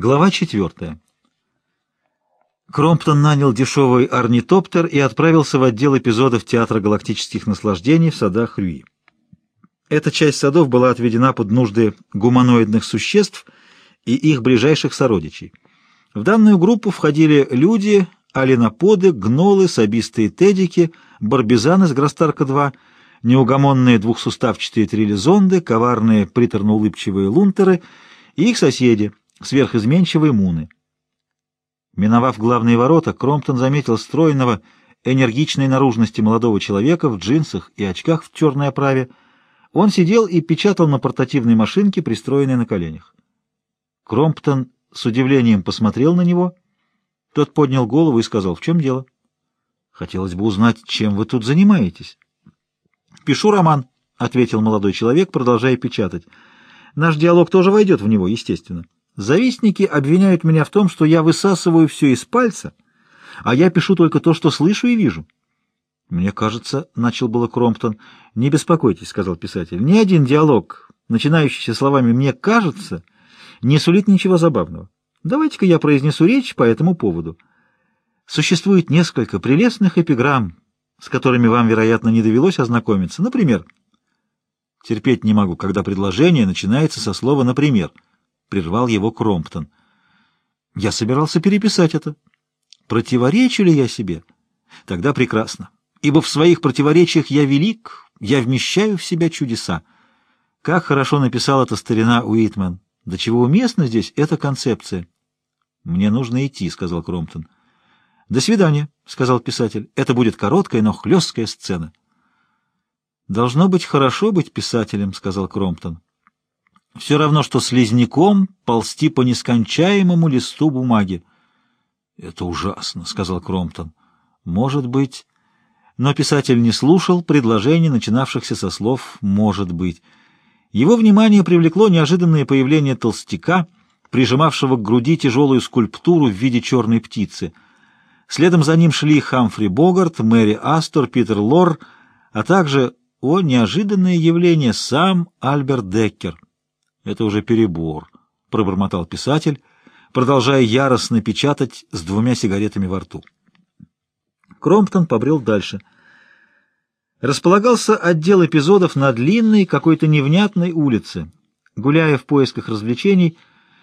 Глава четвертая. Кромптон нанял дешевый орнитоптер и отправился в отдел эпизодов Театра галактических наслаждений в садах Рюи. Эта часть садов была отведена под нужды гуманоидных существ и их ближайших сородичей. В данную группу входили люди, алиноподы, гнолы, сабистые тедики, барбизаны с Грастарка-2, неугомонные двухсуставчатые трилизонды, коварные приторно-улыбчивые лунтеры и их соседи, сверхизменчивые муны. Миновав главные ворота, Кромптон заметил стройного, энергичной наружности молодого человека в джинсах и очках в черной оправе. Он сидел и печатал на портативной машинке, пристроенной на коленях. Кромптон с удивлением посмотрел на него. Тот поднял голову и сказал, «В чем дело?» «Хотелось бы узнать, чем вы тут занимаетесь». «Пишу роман», — ответил молодой человек, продолжая печатать. «Наш диалог тоже войдет в него, естественно». Завистники обвиняют меня в том, что я высасываю все из пальца, а я пишу только то, что слышу и вижу. Мне кажется, — начал было Кромптон. — Не беспокойтесь, — сказал писатель. Ни один диалог, начинающийся словами «мне кажется», не сулит ничего забавного. Давайте-ка я произнесу речь по этому поводу. Существует несколько прелестных эпиграмм, с которыми вам, вероятно, не довелось ознакомиться. Например, терпеть не могу, когда предложение начинается со слова «например». — прервал его Кромптон. «Я собирался переписать это. Противоречу ли я себе? Тогда прекрасно, ибо в своих противоречиях я велик, я вмещаю в себя чудеса. Как хорошо написал это старина Уитмен. До чего уместна здесь эта концепция?» «Мне нужно идти», — сказал Кромптон. «До свидания», — сказал писатель. «Это будет короткая, но хлесткая сцена». «Должно быть хорошо быть писателем», — сказал Кромптон. Все равно, что слизняком ползти по нескончаемому листу бумаги. — Это ужасно, — сказал Кромптон. — Может быть... Но писатель не слушал предложений, начинавшихся со слов «может быть». Его внимание привлекло неожиданное появление толстяка, прижимавшего к груди тяжелую скульптуру в виде черной птицы. Следом за ним шли Хамфри Богарт, Мэри Астор, Питер Лор, а также, о, неожиданное явление, сам Альберт Деккер — это уже перебор, — пробормотал писатель, продолжая яростно печатать с двумя сигаретами во рту. Кромптон побрел дальше. Располагался отдел эпизодов на длинной, какой-то невнятной улице. Гуляя в поисках развлечений,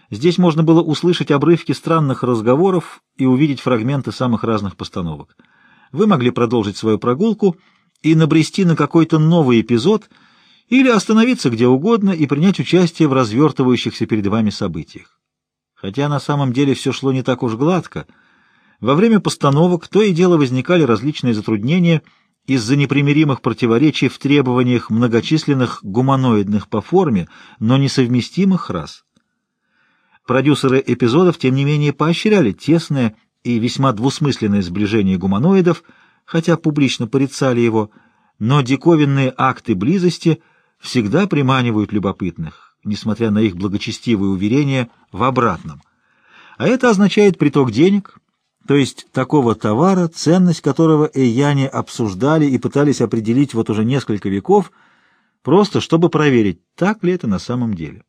здесь можно было услышать обрывки странных разговоров и увидеть фрагменты самых разных постановок. Вы могли продолжить свою прогулку и набрести на какой-то новый эпизод — или остановиться где угодно и принять участие в развертывающихся перед вами событиях. Хотя на самом деле все шло не так уж гладко. Во время постановок то и дело возникали различные затруднения из-за непримиримых противоречий в требованиях многочисленных гуманоидных по форме, но несовместимых рас. Продюсеры эпизодов, тем не менее, поощряли тесное и весьма двусмысленное сближение гуманоидов, хотя публично порицали его, но диковинные акты близости – всегда приманивают любопытных, несмотря на их благочестивые уверения в обратном. А это означает приток денег, то есть такого товара, ценность которого эйяне обсуждали и пытались определить вот уже несколько веков, просто чтобы проверить, так ли это на самом деле.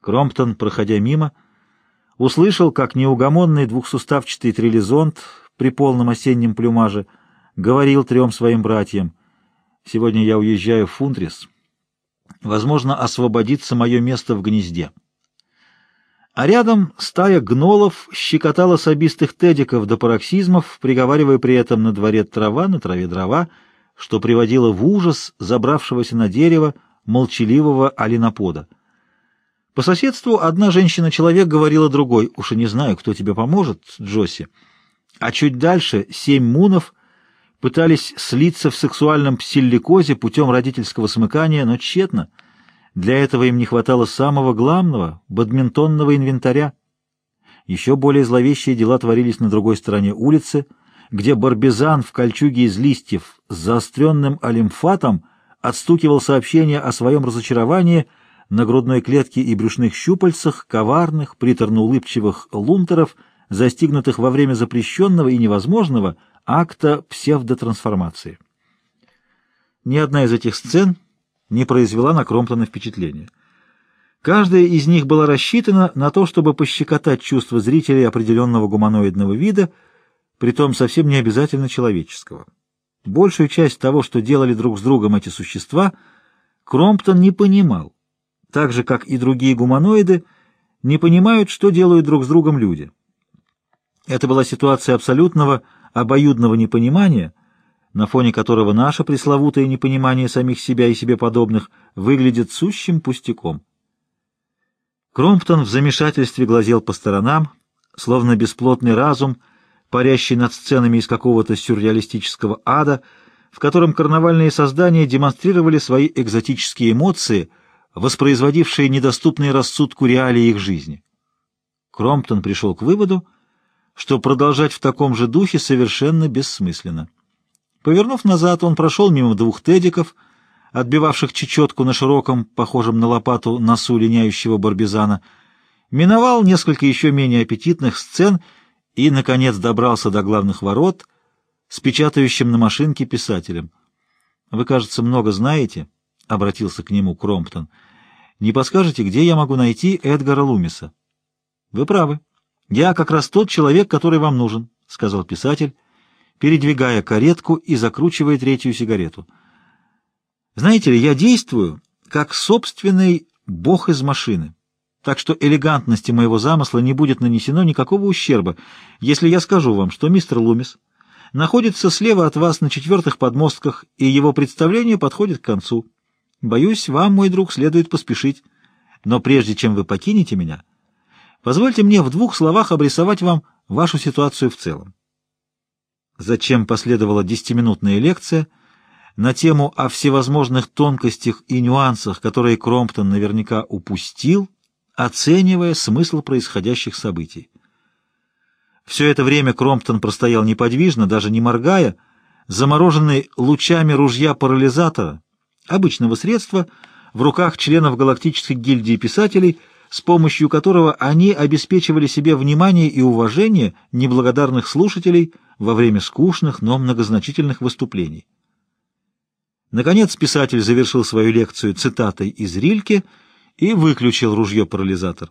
Кромптон, проходя мимо, услышал, как неугомонный двухсуставчатый трилизонт при полном осеннем плюмаже говорил трем своим братьям, Сегодня я уезжаю в Фунтрис. Возможно, освободится мое место в гнезде. А рядом стая гнолов щекотала собистых тедиков до пароксизмов, приговаривая при этом на дворе трава, на траве дрова, что приводило в ужас забравшегося на дерево молчаливого алинопода. По соседству одна женщина-человек говорила другой, «Уж и не знаю, кто тебе поможет, Джосси». А чуть дальше семь мунов пытались слиться в сексуальном псилликозе путем родительского смыкания, но тщетно. Для этого им не хватало самого главного — бадминтонного инвентаря. Еще более зловещие дела творились на другой стороне улицы, где барбизан в кольчуге из листьев с заостренным алимфатом отстукивал сообщение о своем разочаровании на грудной клетке и брюшных щупальцах коварных, приторно-улыбчивых лунтеров, застигнутых во время запрещенного и невозможного — акта псевдотрансформации. Ни одна из этих сцен не произвела на Кромптона впечатления. Каждая из них была рассчитана на то, чтобы пощекотать чувства зрителей определенного гуманоидного вида, притом совсем не обязательно человеческого. Большую часть того, что делали друг с другом эти существа, Кромптон не понимал, так же, как и другие гуманоиды, не понимают, что делают друг с другом люди. Это была ситуация абсолютного, обоюдного непонимания, на фоне которого наше пресловутое непонимание самих себя и себе подобных выглядит сущим пустяком. Кромптон в замешательстве глазел по сторонам, словно бесплотный разум, парящий над сценами из какого-то сюрреалистического ада, в котором карнавальные создания демонстрировали свои экзотические эмоции, воспроизводившие недоступные рассудку реалии их жизни. Кромптон пришел к выводу, что продолжать в таком же духе совершенно бессмысленно. Повернув назад, он прошел мимо двух тедиков, отбивавших чечетку на широком, похожем на лопату, носу линяющего барбизана, миновал несколько еще менее аппетитных сцен и, наконец, добрался до главных ворот с печатающим на машинке писателем. «Вы, кажется, много знаете», — обратился к нему Кромптон. «Не подскажете, где я могу найти Эдгара Лумиса?» «Вы правы. Я как раз тот человек, который вам нужен», — сказал писатель, передвигая каретку и закручивая третью сигарету. «Знаете ли, я действую как собственный бог из машины» так что элегантности моего замысла не будет нанесено никакого ущерба, если я скажу вам, что мистер Лумис находится слева от вас на четвертых подмостках, и его представление подходит к концу. Боюсь, вам, мой друг, следует поспешить. Но прежде чем вы покинете меня, позвольте мне в двух словах обрисовать вам вашу ситуацию в целом. Зачем последовала десятиминутная лекция на тему о всевозможных тонкостях и нюансах, которые Кромптон наверняка упустил, оценивая смысл происходящих событий. Все это время Кромптон простоял неподвижно, даже не моргая, замороженный лучами ружья-парализатора, обычного средства, в руках членов Галактической гильдии писателей, с помощью которого они обеспечивали себе внимание и уважение неблагодарных слушателей во время скучных, но многозначительных выступлений. Наконец писатель завершил свою лекцию цитатой из Рильке — и выключил ружье-парализатор.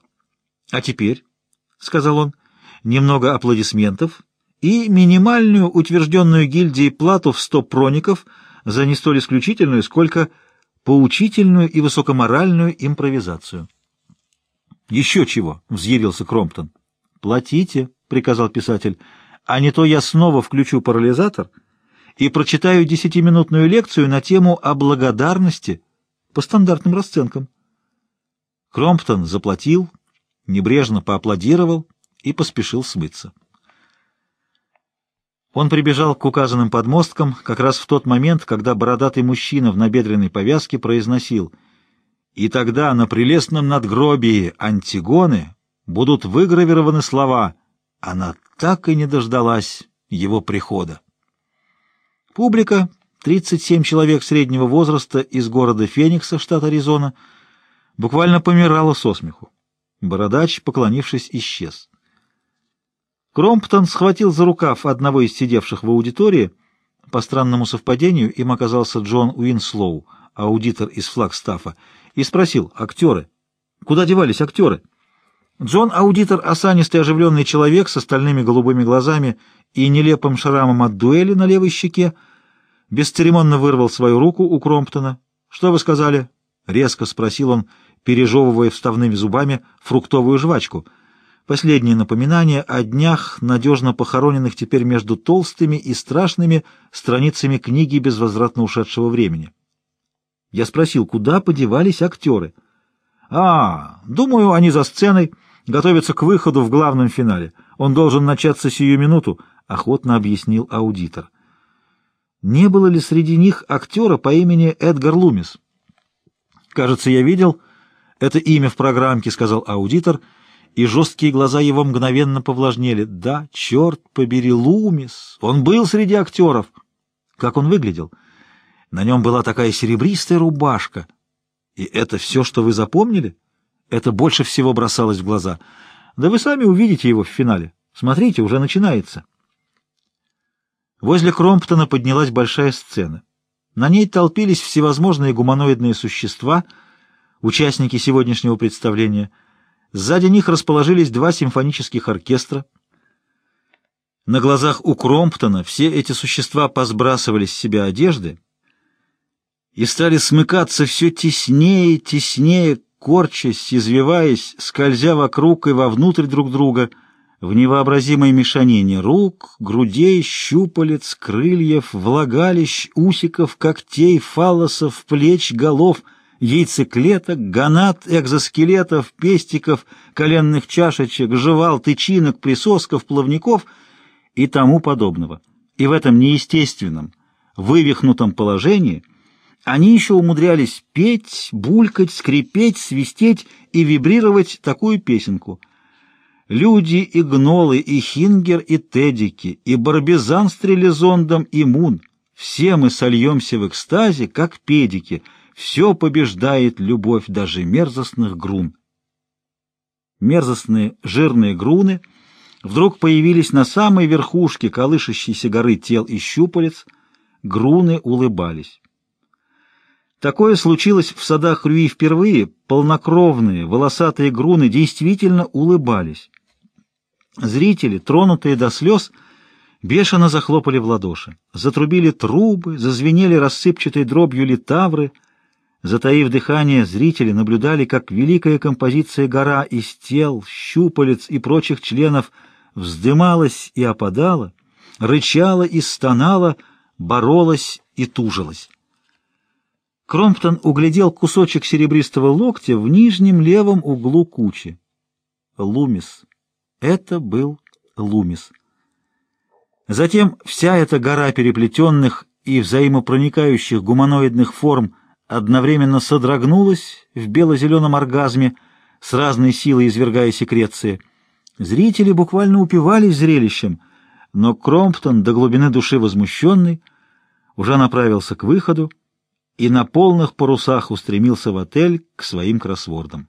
«А теперь», — сказал он, — «немного аплодисментов и минимальную утвержденную гильдией плату в сто проников за не столь исключительную, сколько поучительную и высокоморальную импровизацию». «Еще чего?» — взъярился Кромптон. «Платите», — приказал писатель, — «а не то я снова включу парализатор» и прочитаю десятиминутную лекцию на тему о благодарности по стандартным расценкам. Кромптон заплатил, небрежно поаплодировал и поспешил смыться. Он прибежал к указанным подмосткам как раз в тот момент, когда бородатый мужчина в набедренной повязке произносил «И тогда на прелестном надгробии Антигоны будут выгравированы слова «Она так и не дождалась его прихода». Публика, 37 человек среднего возраста из города Феникса, штат Аризона, буквально помирала со смеху. Бородач, поклонившись, исчез. Кромптон схватил за рукав одного из сидевших в аудитории. По странному совпадению им оказался Джон Уинслоу, аудитор из Флагстафа, и спросил, актеры, куда девались актеры? Джон — аудитор, осанистый оживленный человек с остальными голубыми глазами и нелепым шрамом от дуэли на левой щеке, бесцеремонно вырвал свою руку у Кромптона. «Что вы сказали?» — резко спросил он, пережевывая вставными зубами фруктовую жвачку. Последнее напоминание о днях, надежно похороненных теперь между толстыми и страшными страницами книги безвозвратно ушедшего времени. Я спросил, куда подевались актеры? «А, думаю, они за сценой, готовятся к выходу в главном финале. Он должен начаться сию минуту», — охотно объяснил аудитор. Не было ли среди них актера по имени Эдгар Лумис? «Кажется, я видел это имя в программке», — сказал аудитор, и жесткие глаза его мгновенно повлажнели. «Да, черт побери, Лумис! Он был среди актеров!» Как он выглядел? На нем была такая серебристая рубашка. И это все, что вы запомнили? Это больше всего бросалось в глаза. Да вы сами увидите его в финале. Смотрите, уже начинается. Возле Кромптона поднялась большая сцена. На ней толпились всевозможные гуманоидные существа, участники сегодняшнего представления. Сзади них расположились два симфонических оркестра. На глазах у Кромптона все эти существа посбрасывали с себя одежды и стали смыкаться все теснее, теснее, корчась, извиваясь, скользя вокруг и вовнутрь друг друга, в невообразимой мешанине рук, грудей, щупалец, крыльев, влагалищ, усиков, когтей, фаллосов, плеч, голов, яйцеклеток, гонат, экзоскелетов, пестиков, коленных чашечек, жевал, тычинок, присосков, плавников и тому подобного. И в этом неестественном, вывихнутом положении – они еще умудрялись петь, булькать, скрипеть, свистеть и вибрировать такую песенку. Люди и гнолы, и хингер, и тедики, и барбизан с трелизондом, и мун. Все мы сольемся в экстазе, как педики. Все побеждает любовь даже мерзостных грун. Мерзостные жирные груны вдруг появились на самой верхушке колышащейся горы тел и щупалец. Груны улыбались. Такое случилось в садах Рюи впервые. Полнокровные, волосатые груны действительно улыбались. Зрители, тронутые до слез, бешено захлопали в ладоши. Затрубили трубы, зазвенели рассыпчатой дробью литавры. Затаив дыхание, зрители наблюдали, как великая композиция гора из тел, щупалец и прочих членов вздымалась и опадала, рычала и стонала, боролась и тужилась. Кромптон углядел кусочек серебристого локтя в нижнем левом углу кучи. Лумис. Это был Лумис. Затем вся эта гора переплетенных и взаимопроникающих гуманоидных форм одновременно содрогнулась в бело-зеленом оргазме, с разной силой извергая секреции. Зрители буквально упивались зрелищем, но Кромптон, до глубины души возмущенный, уже направился к выходу, и на полных парусах устремился в отель к своим кроссвордам.